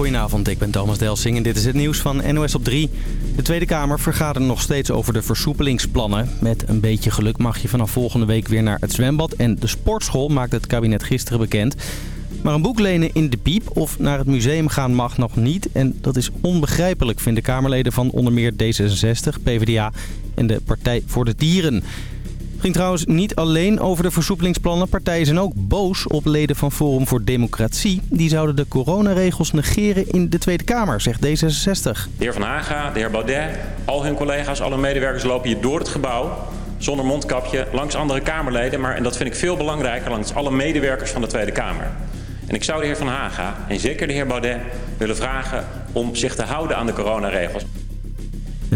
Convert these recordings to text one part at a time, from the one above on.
Goedenavond, ik ben Thomas Delsing en dit is het nieuws van NOS op 3. De Tweede Kamer vergadert nog steeds over de versoepelingsplannen. Met een beetje geluk mag je vanaf volgende week weer naar het zwembad en de sportschool, maakte het kabinet gisteren bekend. Maar een boek lenen in de piep of naar het museum gaan mag nog niet. En dat is onbegrijpelijk, vinden Kamerleden van onder meer D66, PvdA en de Partij voor de Dieren. Ging trouwens niet alleen over de versoepelingsplannen. Partijen zijn ook boos op leden van Forum voor Democratie. Die zouden de coronaregels negeren in de Tweede Kamer, zegt D66. De heer Van Haga, de heer Baudet, al hun collega's, alle medewerkers lopen hier door het gebouw... zonder mondkapje, langs andere Kamerleden... maar, en dat vind ik veel belangrijker, langs alle medewerkers van de Tweede Kamer. En ik zou de heer Van Haga en zeker de heer Baudet willen vragen om zich te houden aan de coronaregels.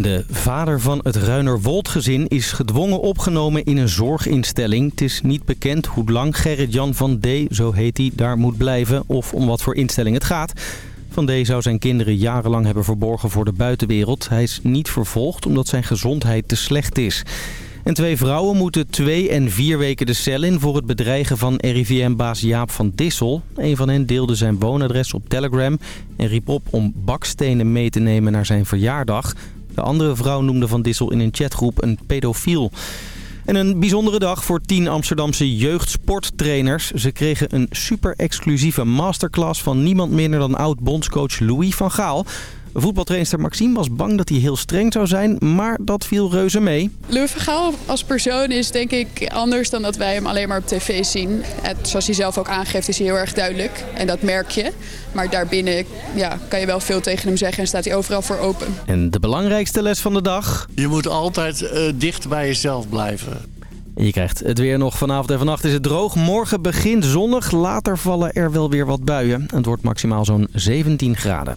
De vader van het Ruinerwold-gezin is gedwongen opgenomen in een zorginstelling. Het is niet bekend hoe lang Gerrit-Jan van D, zo heet hij, daar moet blijven of om wat voor instelling het gaat. Van D zou zijn kinderen jarenlang hebben verborgen voor de buitenwereld. Hij is niet vervolgd omdat zijn gezondheid te slecht is. En twee vrouwen moeten twee en vier weken de cel in voor het bedreigen van RIVM-baas Jaap van Dissel. Een van hen deelde zijn woonadres op Telegram en riep op om bakstenen mee te nemen naar zijn verjaardag. De andere vrouw noemde Van Dissel in een chatgroep een pedofiel. En een bijzondere dag voor tien Amsterdamse jeugdsporttrainers. Ze kregen een super exclusieve masterclass van niemand minder dan oud-bondscoach Louis van Gaal. Voetbaltrainster Maxime was bang dat hij heel streng zou zijn, maar dat viel reuze mee. Louis van Gaal als persoon is denk ik anders dan dat wij hem alleen maar op tv zien. Het, zoals hij zelf ook aangeeft is hij heel erg duidelijk en dat merk je. Maar daarbinnen ja, kan je wel veel tegen hem zeggen en staat hij overal voor open. En de belangrijkste les van de dag? Je moet altijd uh, dicht bij jezelf blijven. Je krijgt het weer nog vanavond en vannacht is het droog. Morgen begint zonnig, later vallen er wel weer wat buien. Het wordt maximaal zo'n 17 graden.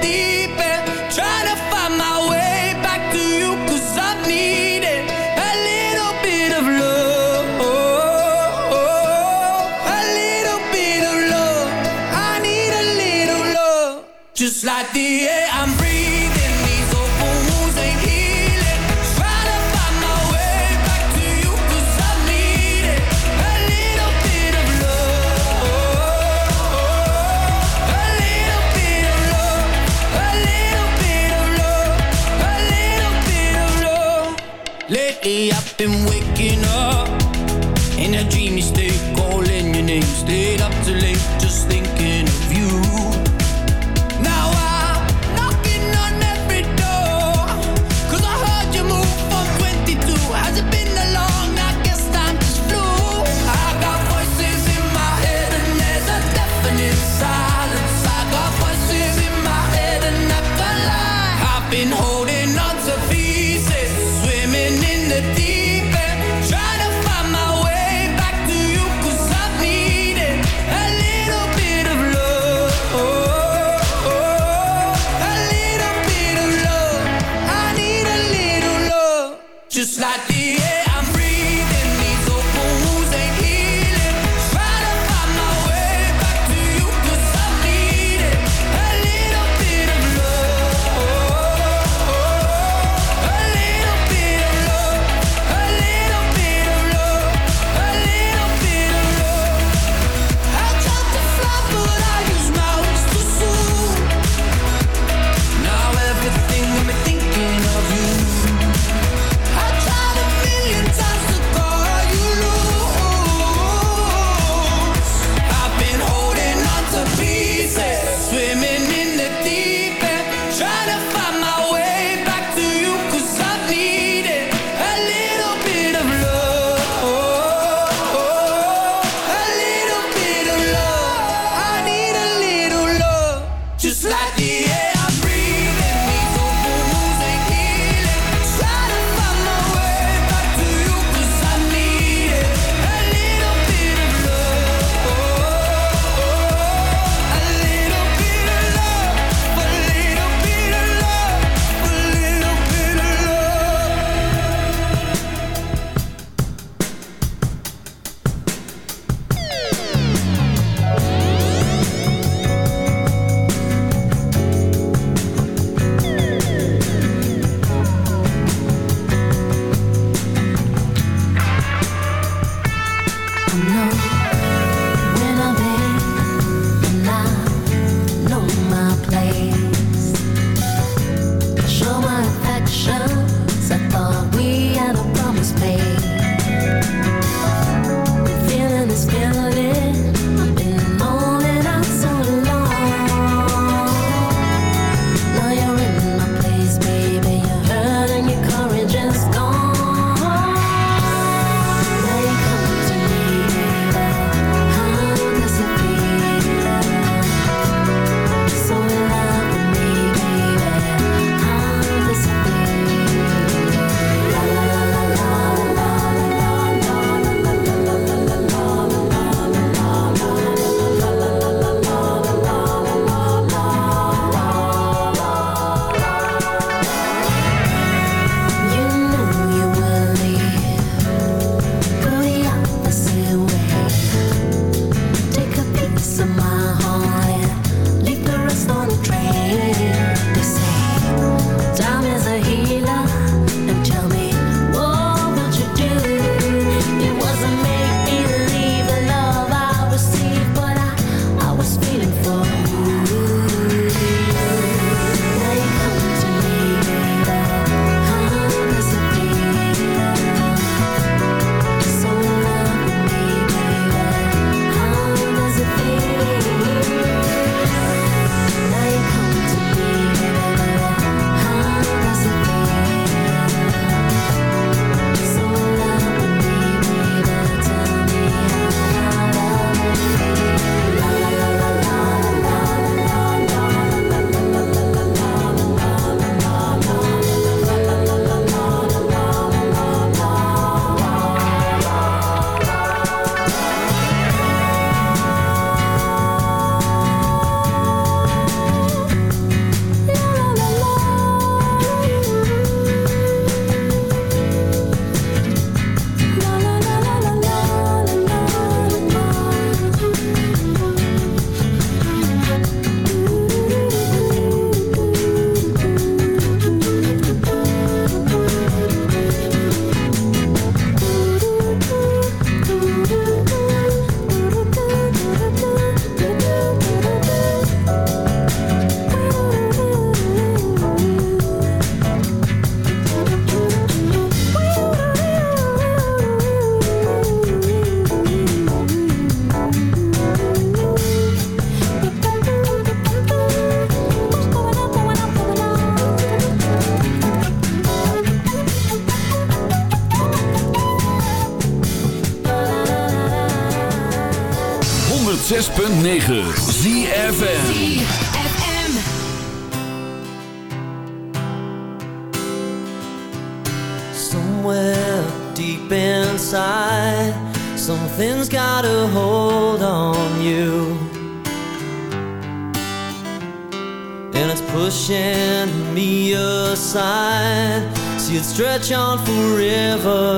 stretch on forever.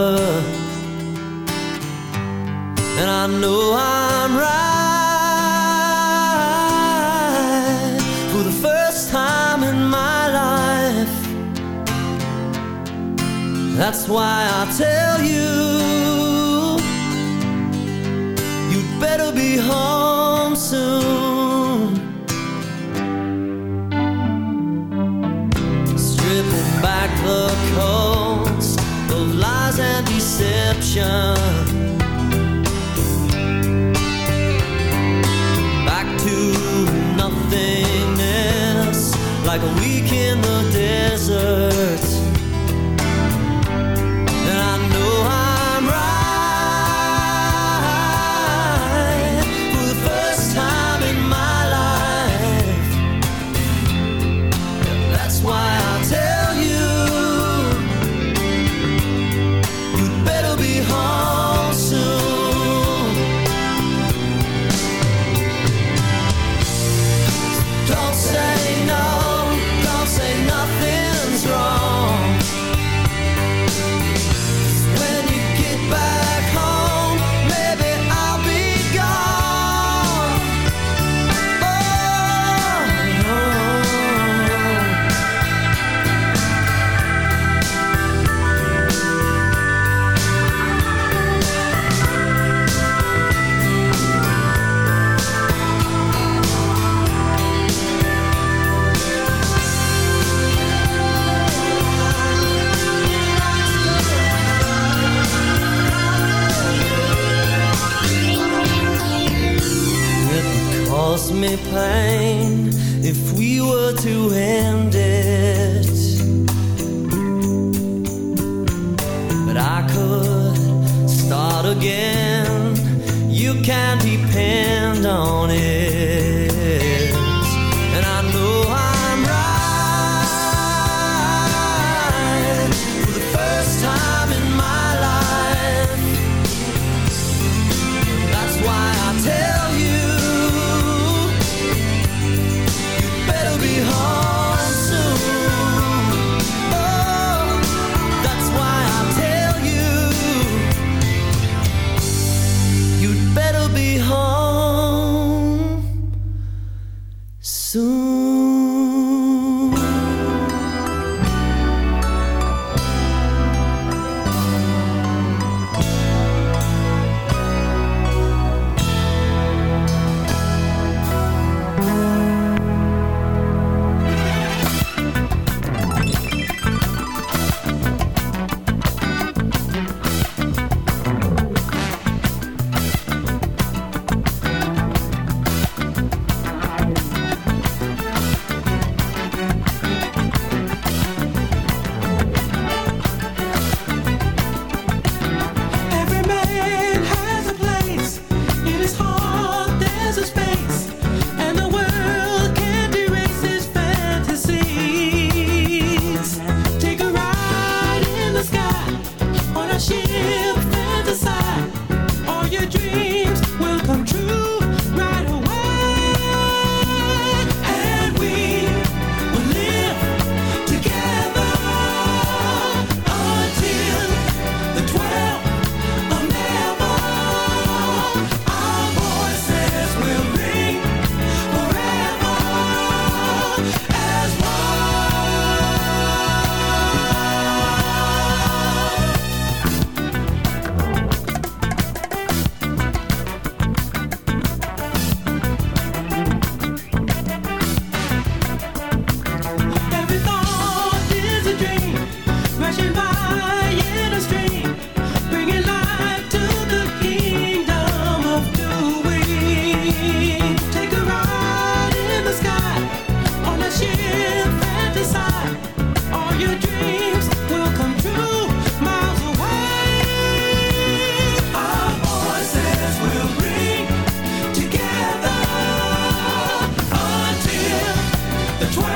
the 20.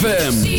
ZFM.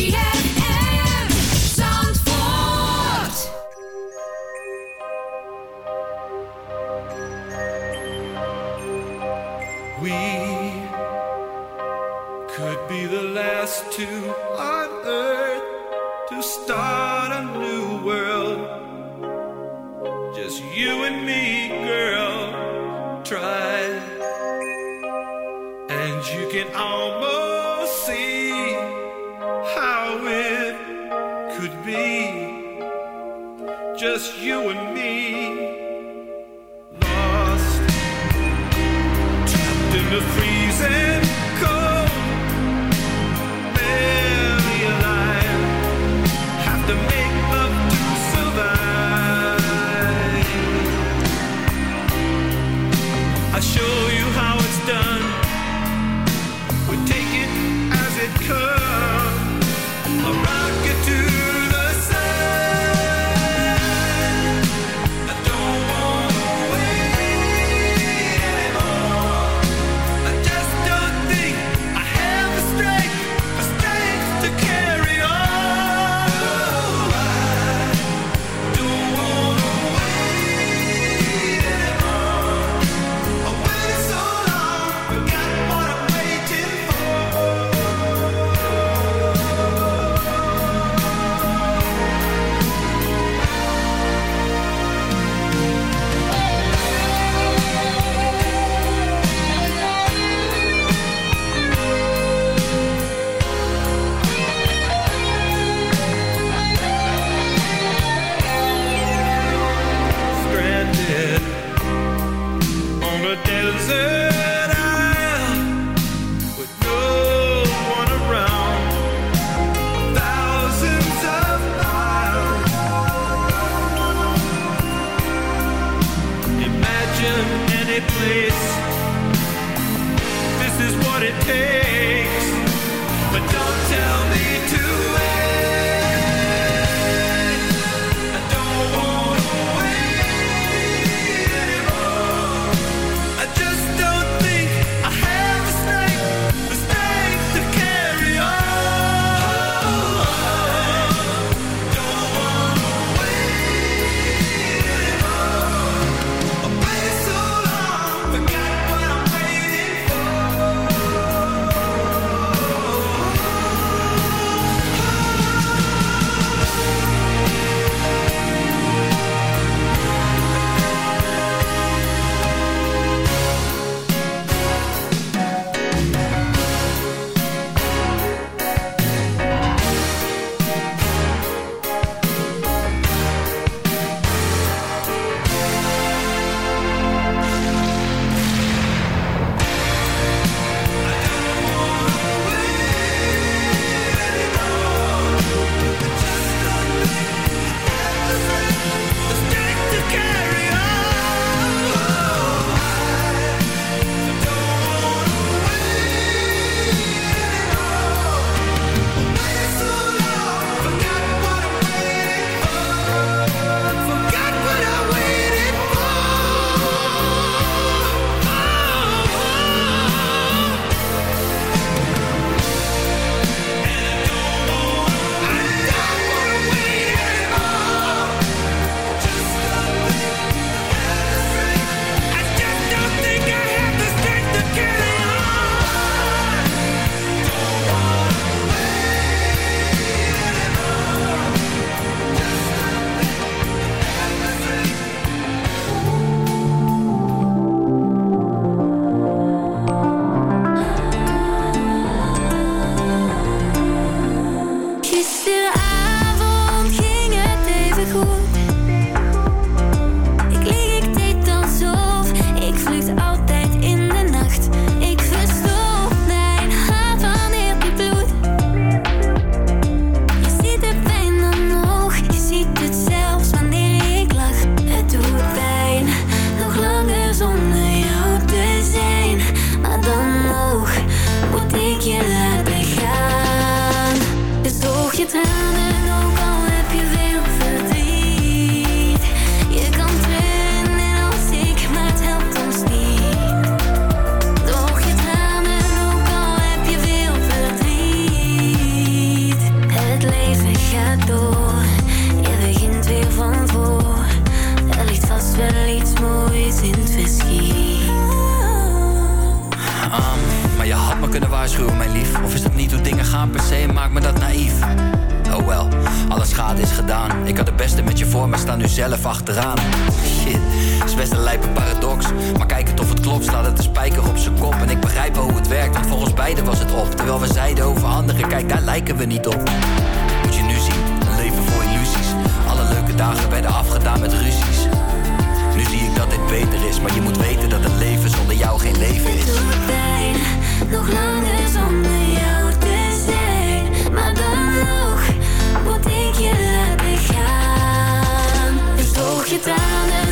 was het op. Terwijl we zeiden over anderen, kijk daar lijken we niet op. Moet je nu zien, een leven voor illusies. Alle leuke dagen werden afgedaan met ruzies. Nu zie ik dat dit beter is, maar je moet weten dat het leven zonder jou geen leven is. Het pijn, nog langer zonder jou te zijn. Maar dan nog, moet ik je laten gaan. Dus droog je tranen.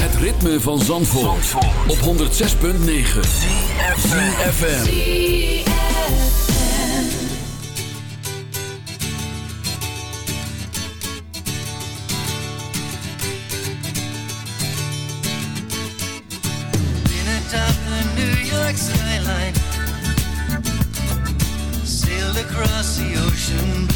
Het ritme van Zandvoort, op 106.9. ZFM. Across the ocean